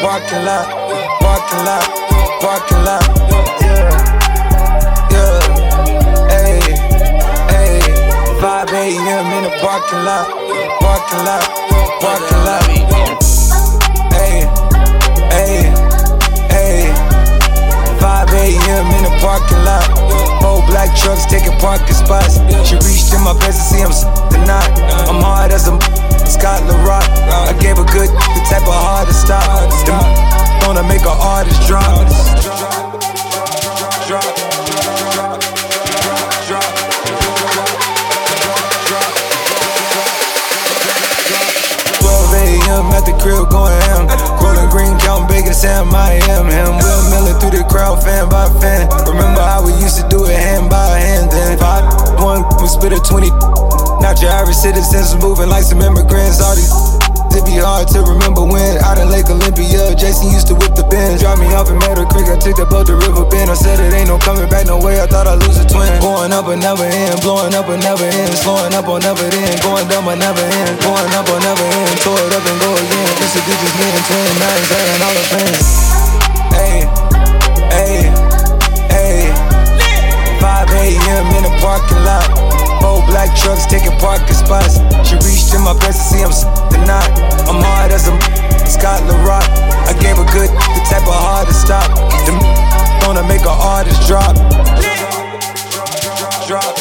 parking lot, parking lot, parking lot. Yeah, yeah, hey, hey. 5 a.m. in the parking lot, parking lot, parking lot. Hey, hey, hey. 5 a.m. in the parking lot. Four black trucks taking parking spots. She reached in my best to see I'm tonight. I'm hard as a Scott LaRock. Spit a 20. Not your average citizens moving like some immigrants. All these it be hard to remember when out in Lake Olympia, Jason used to whip the bins. Drop me off in Meadow Creek, I took the boat to River Bend. I said it ain't no coming back, no way. I thought I'd lose a twin. Going up but never end, blowing up but never end, slowing up or never end, going down but never end, going up or never end, tore it up and go again. This a bitches me and twin nines, and all the fans. Hey, hey, hey. 5 a.m. in the parking lot. Four black trucks taking parking spots. She reached in my pants to see I'm the knot. I'm hard as a Scott LaRock. I gave her good, the type of hard to stop. The gonna make an artist drop. Drop. drop.